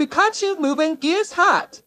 Pikachu moving gears hot.